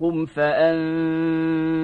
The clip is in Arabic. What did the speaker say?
قم فأنذر